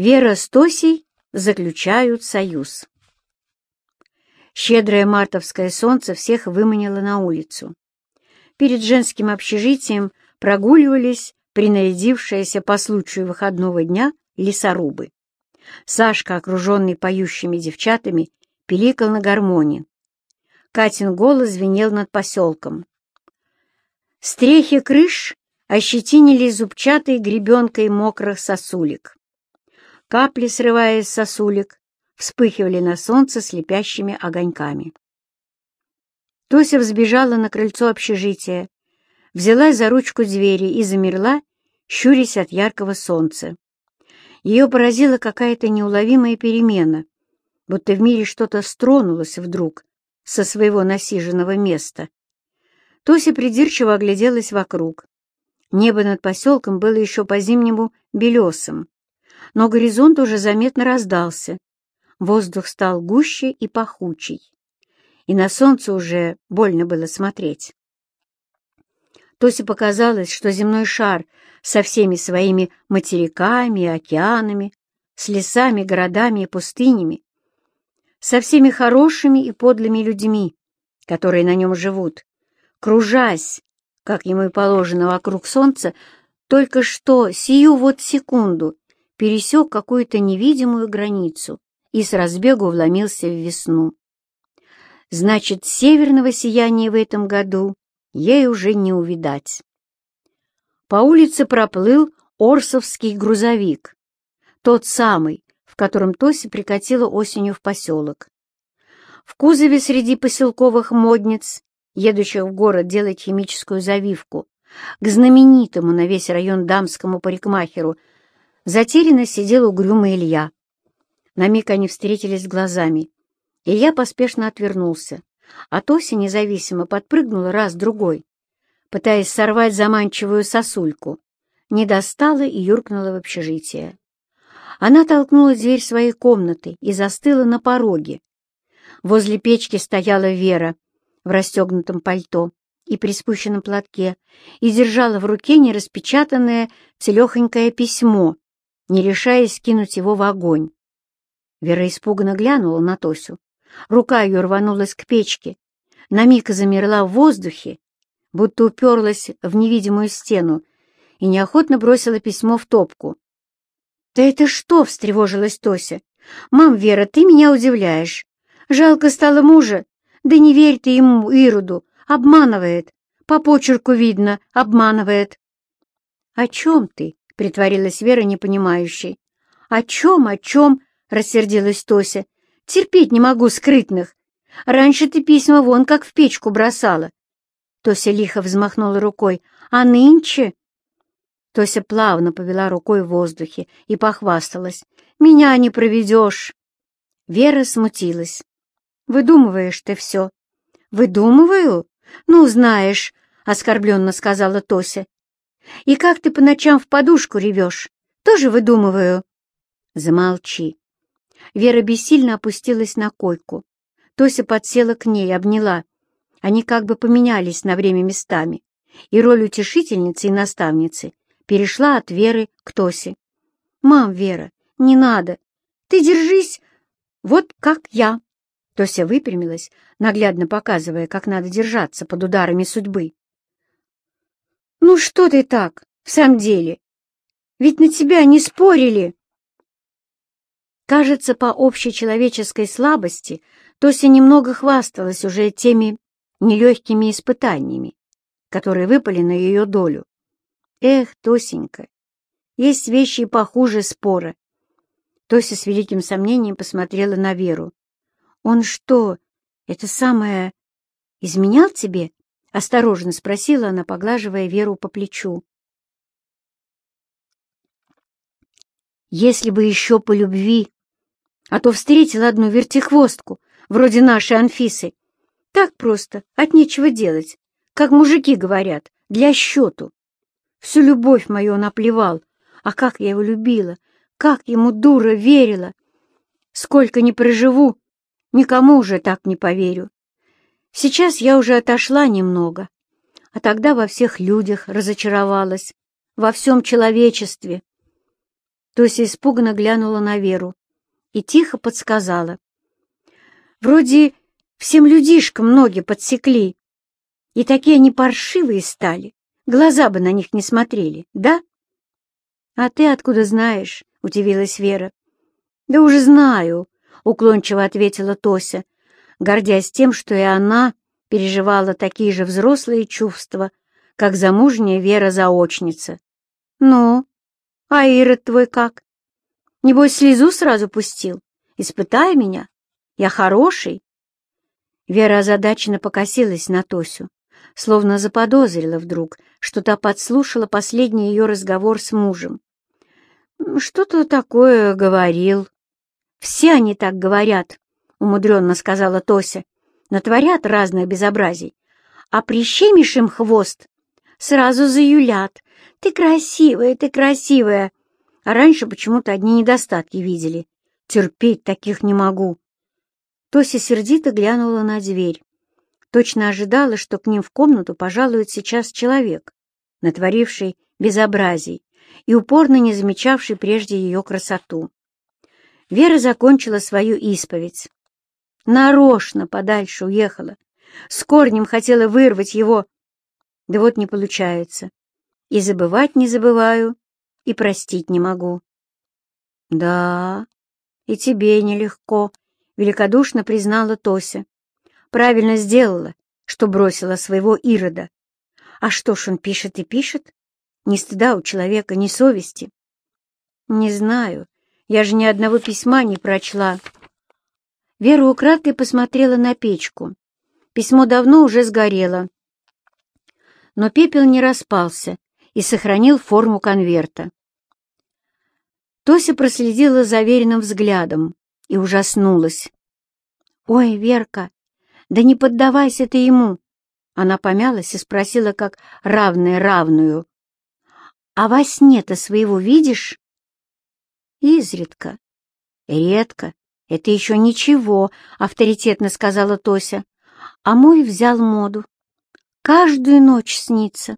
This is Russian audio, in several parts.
Вера с Тосей заключают союз. Щедрое мартовское солнце всех выманило на улицу. Перед женским общежитием прогуливались принарядившиеся по случаю выходного дня лесорубы. Сашка, окруженный поющими девчатами, пиликал на гармоне. Катин голос звенел над поселком. Стрехи крыш ощетинили зубчатой гребенкой мокрых сосулек. Капли, срываясь с сосулек, вспыхивали на солнце слепящими огоньками. Тося взбежала на крыльцо общежития, взялась за ручку двери и замерла, щурясь от яркого солнца. Ее поразила какая-то неуловимая перемена, будто в мире что-то стронулось вдруг со своего насиженного места. Тося придирчиво огляделась вокруг. Небо над поселком было еще по-зимнему белесым, но горизонт уже заметно раздался. Воздух стал гуще и пахучий, и на солнце уже больно было смотреть. Тосе показалось, что земной шар со всеми своими материками океанами, с лесами, городами и пустынями, со всеми хорошими и подлыми людьми, которые на нем живут, кружась, как ему и положено вокруг солнца, только что сию вот секунду пересек какую-то невидимую границу и с разбегу вломился в весну. Значит, северного сияния в этом году ей уже не увидать. По улице проплыл Орсовский грузовик, тот самый, в котором Тося прикатила осенью в поселок. В кузове среди поселковых модниц, едущих в город делать химическую завивку, к знаменитому на весь район дамскому парикмахеру, затерянно сидел угрюмый Илья. На миг они встретились глазами. Илья поспешно отвернулся а Тося независимо подпрыгнула раз-другой, пытаясь сорвать заманчивую сосульку, не достала и юркнула в общежитие. Она толкнула дверь своей комнаты и застыла на пороге. Возле печки стояла Вера в расстегнутом пальто и приспущенном платке и держала в руке нераспечатанное целехонькое письмо, не решаясь кинуть его в огонь. Вера испуганно глянула на Тосю. Рука ее рванулась к печке, на миг замерла в воздухе, будто уперлась в невидимую стену и неохотно бросила письмо в топку. «Да это что?» — встревожилась Тося. «Мам, Вера, ты меня удивляешь. Жалко стало мужа. Да не верь ты ему, Ироду. Обманывает. По почерку видно, обманывает». «О чем ты?» — притворилась Вера непонимающей. «О чем, о чем?» — рассердилась Тося. Терпеть не могу скрытных. Раньше ты письма вон как в печку бросала. Тося лихо взмахнула рукой. А нынче... Тося плавно повела рукой в воздухе и похвасталась. «Меня не проведешь!» Вера смутилась. «Выдумываешь ты все». «Выдумываю? Ну, знаешь», — оскорбленно сказала Тося. «И как ты по ночам в подушку ревешь? Тоже выдумываю». «Замолчи. Вера бессильно опустилась на койку. Тося подсела к ней, обняла. Они как бы поменялись на время местами, и роль утешительницы и наставницы перешла от Веры к Тосе. «Мам, Вера, не надо. Ты держись вот как я». Тося выпрямилась, наглядно показывая, как надо держаться под ударами судьбы. «Ну что ты так, в самом деле? Ведь на тебя не спорили!» Кажется, по общечеловеческой слабости Тося немного хвасталась уже теми нелегкими испытаниями, которые выпали на ее долю. Эх, Тосенька, есть вещи похуже спора. Тося с великим сомнением посмотрела на Веру. «Он что, это самое, изменял тебе?» — осторожно спросила она, поглаживая Веру по плечу. «Если бы еще по любви, а то встретил одну вертихвостку, вроде нашей Анфисы. Так просто, от нечего делать, как мужики говорят, для счету. Всю любовь мою он оплевал, а как я его любила, как ему дура верила. Сколько не проживу, никому уже так не поверю. Сейчас я уже отошла немного, а тогда во всех людях разочаровалась, во всем человечестве. Тося испуганно глянула на Веру и тихо подсказала. «Вроде всем людишкам ноги подсекли, и такие они паршивые стали, глаза бы на них не смотрели, да?» «А ты откуда знаешь?» — удивилась Вера. «Да уже знаю», — уклончиво ответила Тося, гордясь тем, что и она переживала такие же взрослые чувства, как замужняя Вера-заочница. «Ну, а Ирод твой как? Небось, слезу сразу пустил? Испытай меня. Я хороший?» Вера озадаченно покосилась на Тосю, словно заподозрила вдруг, что та подслушала последний ее разговор с мужем. «Что-то такое говорил», «Все они так говорят», — умудренно сказала Тося. «Натворят разных безобразий, а прищемишь им хвост, сразу заюлят. Ты красивая, ты красивая!» А раньше почему-то одни недостатки видели. Терпеть таких не могу. Тося сердито глянула на дверь. Точно ожидала, что к ним в комнату пожалует сейчас человек, натворивший безобразий и упорно не замечавший прежде ее красоту. Вера закончила свою исповедь. Нарочно подальше уехала. С корнем хотела вырвать его. Да вот не получается. И забывать не забываю, и простить не могу. Да, и тебе нелегко, — великодушно признала Тося. Правильно сделала, что бросила своего Ирода. А что ж он пишет и пишет? Ни стыда у человека, ни совести. Не знаю, я же ни одного письма не прочла. Вера украдкой посмотрела на печку. Письмо давно уже сгорело. Но пепел не распался и сохранил форму конверта. Тося проследила за веренным взглядом и ужаснулась. «Ой, Верка, да не поддавайся ты ему!» Она помялась и спросила, как равная равную. «А во сне-то своего видишь?» Изредка. Редко. Это еще ничего, авторитетно сказала Тося. А мой взял моду. Каждую ночь снится.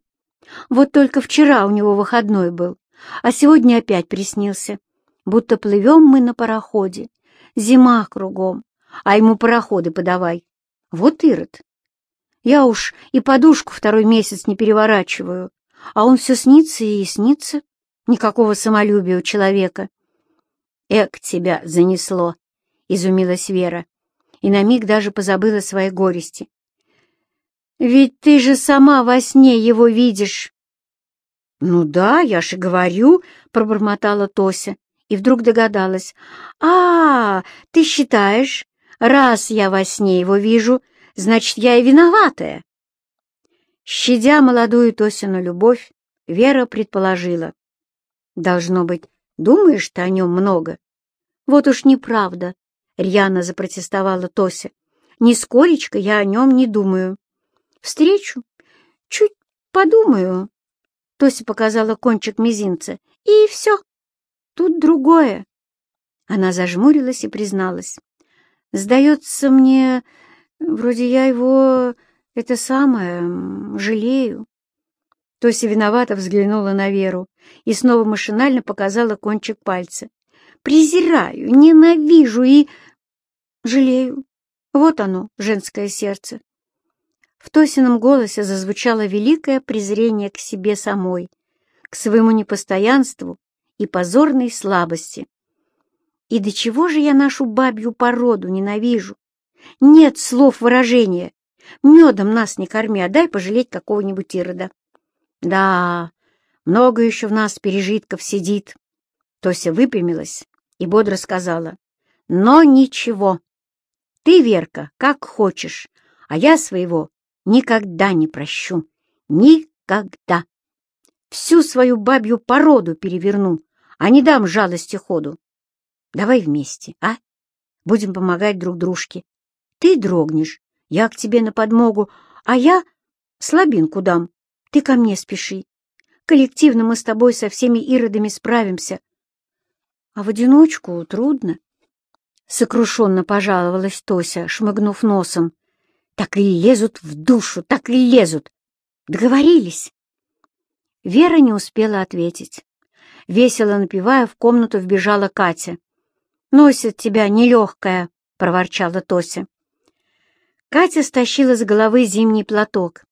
Вот только вчера у него выходной был, а сегодня опять приснился. Будто плывем мы на пароходе. Зима кругом, а ему пароходы подавай. Вот ирод. Я уж и подушку второй месяц не переворачиваю, а он все снится и снится. Никакого самолюбия у человека. «Эк, тебя занесло!» — изумилась Вера, и на миг даже позабыла своей горести. «Ведь ты же сама во сне его видишь!» «Ну да, я же говорю», — пробормотала Тося, и вдруг догадалась. «А, ты считаешь, раз я во сне его вижу, значит, я и виноватая?» Щадя молодую Тосину любовь, Вера предположила. «Должно быть, думаешь ты о нем много?» «Вот уж неправда», — рьяно запротестовала Тося. «Нисколечко я о нем не думаю. Встречу, чуть подумаю». Тося показала кончик мизинца. «И все. Тут другое». Она зажмурилась и призналась. «Сдается мне, вроде я его, это самое, жалею». Тося виновато взглянула на Веру и снова машинально показала кончик пальца презираю, ненавижу и жалею. Вот оно, женское сердце. В Тосином голосе зазвучало великое презрение к себе самой, к своему непостоянству и позорной слабости. И до чего же я нашу бабью породу ненавижу? Нет слов выражения. Медом нас не корми, а дай пожалеть какого-нибудь ирода. Да, много еще в нас пережитков сидит. Тося выпрямилась и бодро сказала, «Но ничего. Ты, Верка, как хочешь, а я своего никогда не прощу. Никогда. Всю свою бабью породу переверну, а не дам жалости ходу. Давай вместе, а? Будем помогать друг дружке. Ты дрогнешь, я к тебе на подмогу, а я слабинку дам. Ты ко мне спеши. Коллективно мы с тобой со всеми иродами справимся, а в одиночку трудно. Сокрушенно пожаловалась Тося, шмыгнув носом. Так и лезут в душу, так и лезут. Договорились. Вера не успела ответить. Весело напевая, в комнату вбежала Катя. «Носит тебя нелегкая», — проворчала Тося. Катя стащила с головы зимний платок.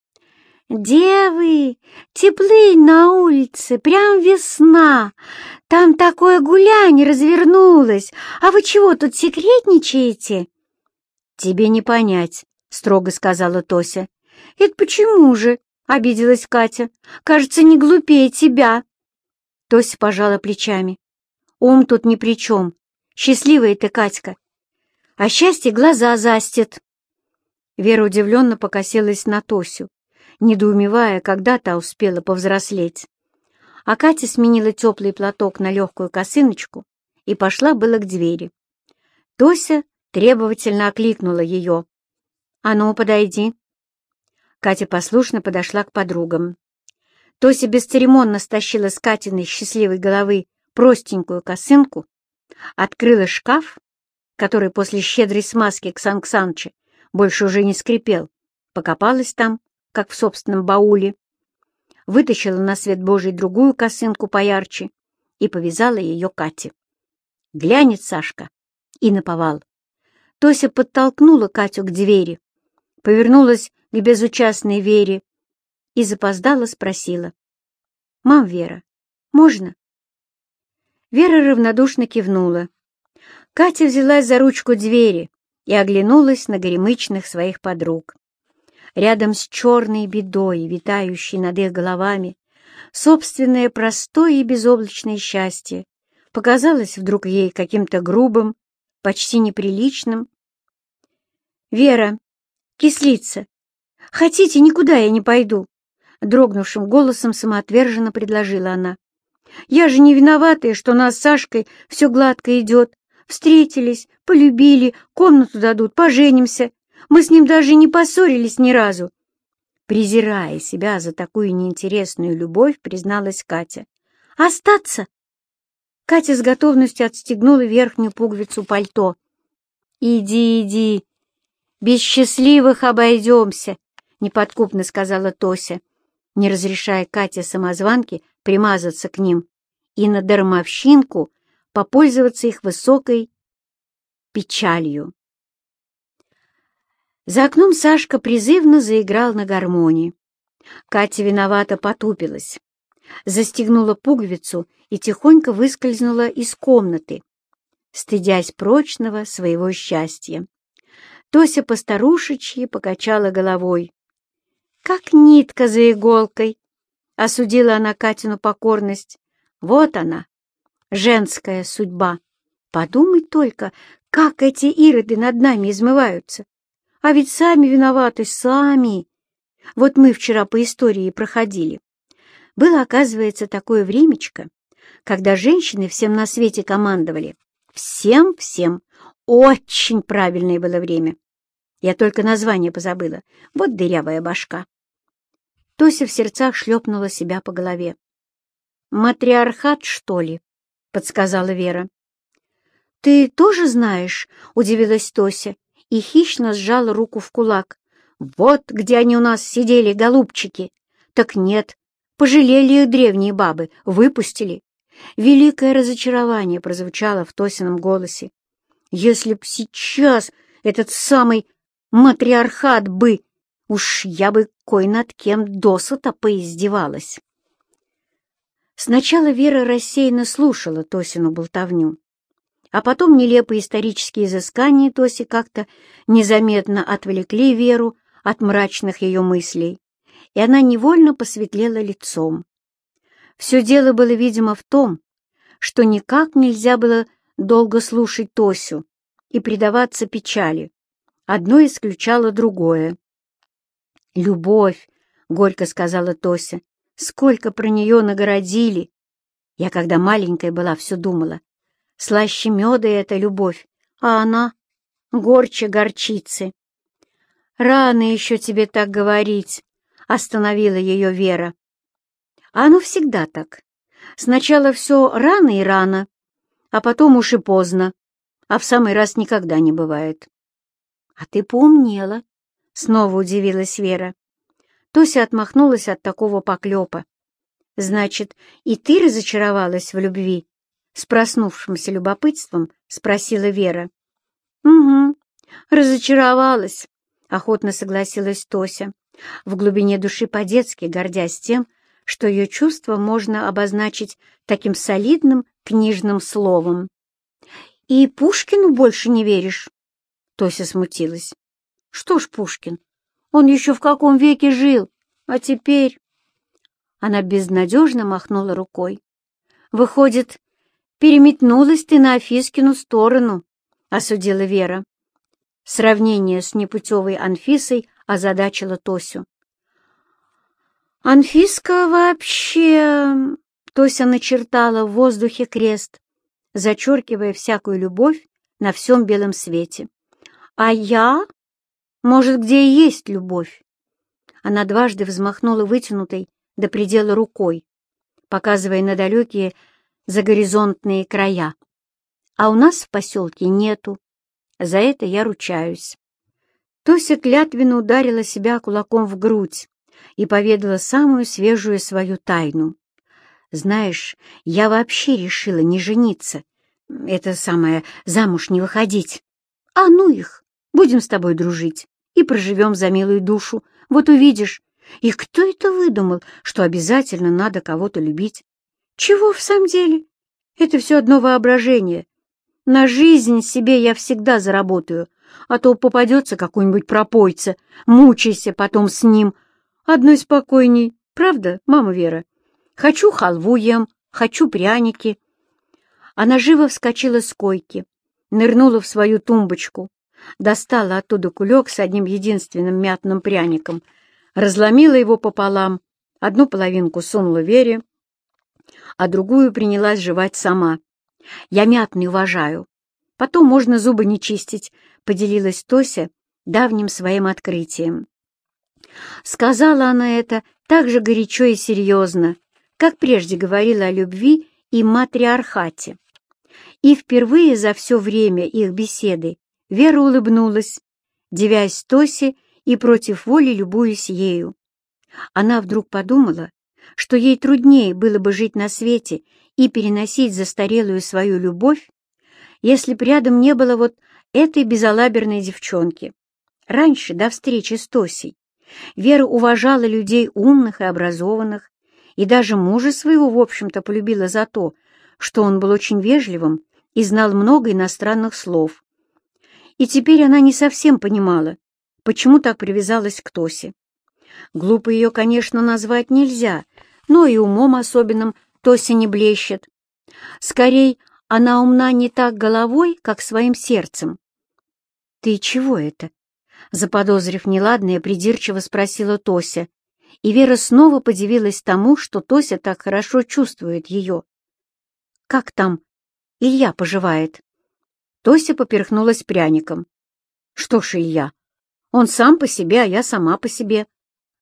«Девы, теплынь на улице, прям весна. Там такое гулянье развернулось. А вы чего тут секретничаете?» «Тебе не понять», — строго сказала Тося. «Это почему же?» — обиделась Катя. «Кажется, не глупее тебя». Тося пожала плечами. «Ум тут ни при чем. Счастливая ты, Катька. А счастье глаза застит». Вера удивленно покосилась на Тосю недоумевая, когда та успела повзрослеть. А Катя сменила теплый платок на легкую косыночку и пошла было к двери. Тося требовательно окликнула ее. «А ну, подойди!» Катя послушно подошла к подругам. Тося бесцеремонно стащила с Катиной счастливой головы простенькую косынку, открыла шкаф, который после щедрой смазки Ксан Ксаныча больше уже не скрипел, покопалась там, как в собственном бауле, вытащила на свет Божий другую косынку поярче и повязала ее Кате. Глянет Сашка и наповал. Тося подтолкнула Катю к двери, повернулась к безучастной Вере и запоздала спросила. «Мам, Вера, можно?» Вера равнодушно кивнула. Катя взялась за ручку двери и оглянулась на горемычных своих подруг рядом с черной бедой, витающей над их головами, собственное простое и безоблачное счастье показалось вдруг ей каким-то грубым, почти неприличным. «Вера, кислица, хотите, никуда я не пойду?» Дрогнувшим голосом самоотверженно предложила она. «Я же не виноватая, что нас с Сашкой все гладко идет. Встретились, полюбили, комнату дадут, поженимся. Мы с ним даже не поссорились ни разу. Презирая себя за такую неинтересную любовь, призналась Катя. «Остаться?» Катя с готовностью отстегнула верхнюю пуговицу пальто. «Иди, иди, без счастливых обойдемся», — неподкупно сказала Тося, не разрешая Кате самозванке примазаться к ним и на дармовщинку попользоваться их высокой печалью. За окном Сашка призывно заиграл на гармонии. Катя виновато потупилась, застегнула пуговицу и тихонько выскользнула из комнаты, стыдясь прочного своего счастья. Тося постарушечьи покачала головой. «Как нитка за иголкой!» — осудила она Катину покорность. «Вот она, женская судьба! Подумать только, как эти ироды над нами измываются! А ведь сами виноваты, сами. Вот мы вчера по истории проходили. Было, оказывается, такое времечко, когда женщины всем на свете командовали. Всем-всем. Очень правильное было время. Я только название позабыла. Вот дырявая башка. Тося в сердцах шлепнула себя по голове. «Матриархат, что ли?» — подсказала Вера. «Ты тоже знаешь?» — удивилась Тося и хищно сжала руку в кулак. «Вот где они у нас сидели, голубчики!» «Так нет, пожалели их древние бабы, выпустили!» Великое разочарование прозвучало в Тосином голосе. «Если б сейчас этот самый матриархат бы, уж я бы кой над кем досыта поиздевалась!» Сначала Вера рассеянно слушала Тосину болтовню, а потом нелепые исторические изыскания Тоси как-то незаметно отвлекли Веру от мрачных ее мыслей, и она невольно посветлела лицом. Все дело было, видимо, в том, что никак нельзя было долго слушать Тосю и предаваться печали. Одно исключало другое. «Любовь», — горько сказала Тося, — «сколько про нее нагородили!» Я, когда маленькая была, все думала, Слаще меда эта любовь, а она горче горчицы. «Рано еще тебе так говорить», — остановила ее Вера. А оно всегда так. Сначала все рано и рано, а потом уж и поздно, а в самый раз никогда не бывает. «А ты поумнела», — снова удивилась Вера. Тося отмахнулась от такого поклепа. «Значит, и ты разочаровалась в любви?» С проснувшимся любопытством спросила Вера. «Угу, разочаровалась», — охотно согласилась Тося, в глубине души по-детски гордясь тем, что ее чувство можно обозначить таким солидным книжным словом. «И Пушкину больше не веришь?» Тося смутилась. «Что ж Пушкин? Он еще в каком веке жил? А теперь...» Она безнадежно махнула рукой. «Выходит, переметнулась ты на Афискину сторону», — осудила Вера. Сравнение с непутевой Анфисой озадачило Тосю. «Анфиска вообще...» — Тося начертала в воздухе крест, зачеркивая всякую любовь на всем белом свете. «А я? Может, где и есть любовь?» Она дважды взмахнула вытянутой до предела рукой, показывая на далекие загоризонтные края. «А у нас в поселке нету. За это я ручаюсь». Тося клятвенно ударила себя кулаком в грудь и поведала самую свежую свою тайну. «Знаешь, я вообще решила не жениться. Это самое, замуж не выходить. А ну их, будем с тобой дружить и проживем за милую душу. Вот увидишь. И кто это выдумал, что обязательно надо кого-то любить? Чего в самом деле? Это все одно воображение. На жизнь себе я всегда заработаю, а то попадется какой-нибудь пропойца, мучайся потом с ним. Одной спокойней, правда, мама Вера? Хочу халву ем, хочу пряники. Она живо вскочила с койки, нырнула в свою тумбочку, достала оттуда кулек с одним единственным мятным пряником, разломила его пополам, одну половинку сунула Вере, а другую принялась жевать сама. «Я мятный уважаю. Потом можно зубы не чистить», — поделилась Тося давним своим открытием. Сказала она это так же горячо и серьезно, как прежде говорила о любви и матриархате. И впервые за все время их беседы Вера улыбнулась, девясь Тосе и против воли любуясь ею. Она вдруг подумала, что ей труднее было бы жить на свете и переносить застарелую свою любовь, если б рядом не было вот этой безалаберной девчонки. Раньше, до встречи с Тосей, Вера уважала людей умных и образованных, и даже мужа своего, в общем-то, полюбила за то, что он был очень вежливым и знал много иностранных слов. И теперь она не совсем понимала, почему так привязалась к Тосе. Глупо ее, конечно, назвать нельзя, но и умом особенным Тося не блещет. Скорей, она умна не так головой, как своим сердцем. «Ты чего это?» Заподозрив неладное, придирчиво спросила Тося, и Вера снова подивилась тому, что Тося так хорошо чувствует ее. «Как там? Илья поживает?» Тося поперхнулась пряником. «Что ж, Илья, он сам по себе, а я сама по себе.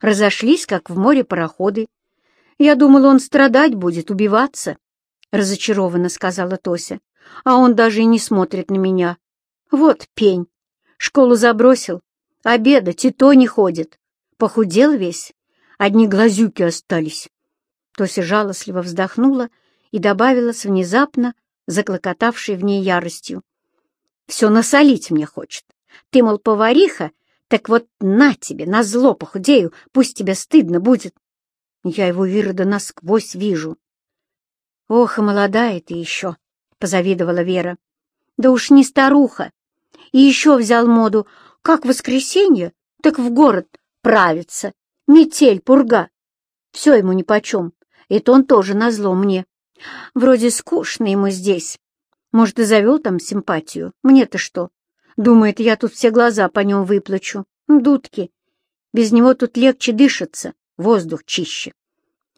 Разошлись, как в море пароходы. Я думала, он страдать будет, убиваться», — разочарованно сказала Тося. «А он даже и не смотрит на меня. Вот пень. Школу забросил, обедать и то не ходит. Похудел весь, одни глазюки остались». Тося жалостливо вздохнула и добавила с внезапно заклокотавшей в ней яростью. «Все насолить мне хочет. Ты, мол, повариха, так вот на тебе, на зло похудею, пусть тебе стыдно будет. Я его Вирода насквозь вижу. Ох, и молодая ты еще, — позавидовала Вера. Да уж не старуха. И еще взял моду, как воскресенье, так в город правится. Метель, пурга. Все ему нипочем. Это он тоже назло мне. Вроде скучно ему здесь. Может, и завел там симпатию. Мне-то что? Думает, я тут все глаза по нем выплачу. Дудки. Без него тут легче дышится, воздух чище.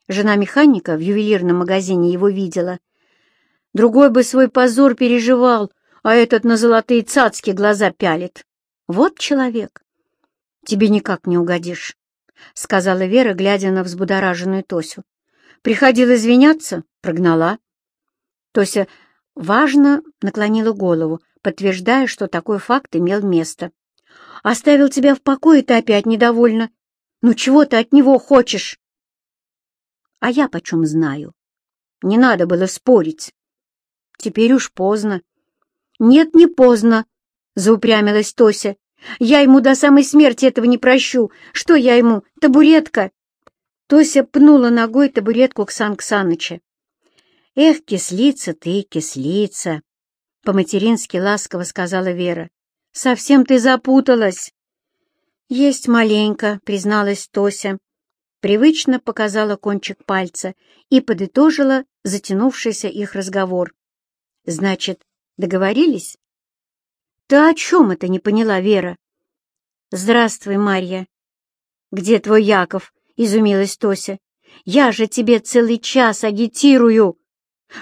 Жена механика в ювелирном магазине его видела. Другой бы свой позор переживал, а этот на золотые цацки глаза пялит. Вот человек. Тебе никак не угодишь, — сказала Вера, глядя на взбудораженную Тосю. Приходил извиняться, прогнала. Тося важно наклонила голову, подтверждая, что такой факт имел место. «Оставил тебя в покое, ты опять недовольна. Ну чего ты от него хочешь?» А я почем знаю? Не надо было спорить. Теперь уж поздно. Нет, не поздно, заупрямилась Тося. Я ему до самой смерти этого не прощу. Что я ему, табуретка? Тося пнула ногой табуретку Ксан Ксаныча. «Эх, кислица ты, кислица!» — по-матерински ласково сказала Вера. «Совсем ты запуталась!» «Есть маленько», — призналась Тося. Привычно показала кончик пальца и подытожила затянувшийся их разговор. «Значит, договорились?» «Ты о чем это не поняла, Вера?» «Здравствуй, Марья». «Где твой Яков?» — изумилась Тося. «Я же тебе целый час агитирую,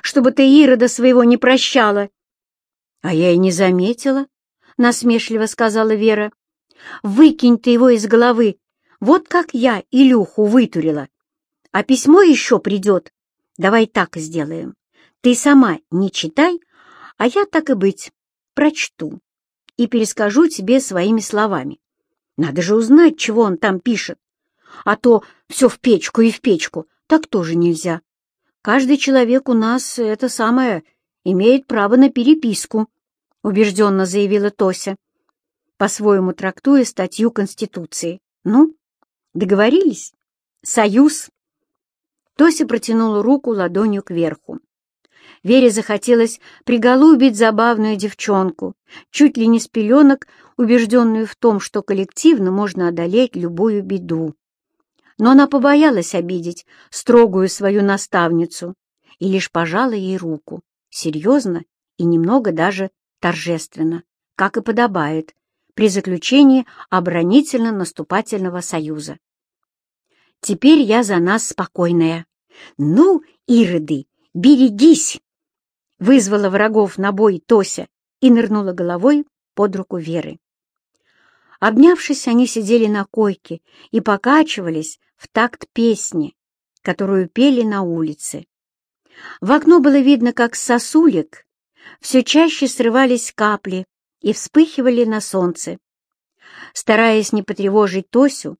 чтобы ты Ирода своего не прощала». «А я и не заметила», — насмешливо сказала Вера. «Выкинь ты его из головы, вот как я Илюху вытурила. А письмо еще придет. Давай так сделаем. Ты сама не читай, а я, так и быть, прочту и перескажу тебе своими словами. Надо же узнать, чего он там пишет. А то все в печку и в печку, так тоже нельзя. Каждый человек у нас, это самое, имеет право на переписку, — убежденно заявила Тося, по-своему трактуя статью Конституции. Ну, договорились? Союз. Тося протянула руку ладонью кверху. Вере захотелось приголубить забавную девчонку, чуть ли не с пеленок, убежденную в том, что коллективно можно одолеть любую беду. Но она побоялась обидеть строгую свою наставницу и лишь пожала ей руку, серьезно и немного даже торжественно, как и подобает, при заключении оборонительно-наступательного союза. «Теперь я за нас спокойная. Ну, Ироды, берегись!» Вызвала врагов на бой Тося и нырнула головой под руку Веры. Обнявшись, они сидели на койке и покачивались в такт песни, которую пели на улице. В окно было видно, как с сосулек все чаще срывались капли и вспыхивали на солнце. Стараясь не потревожить Тосю,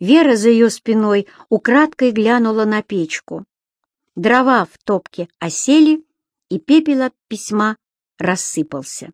Вера за ее спиной украдкой глянула на печку. Дрова в топке осели, и пепел от письма рассыпался.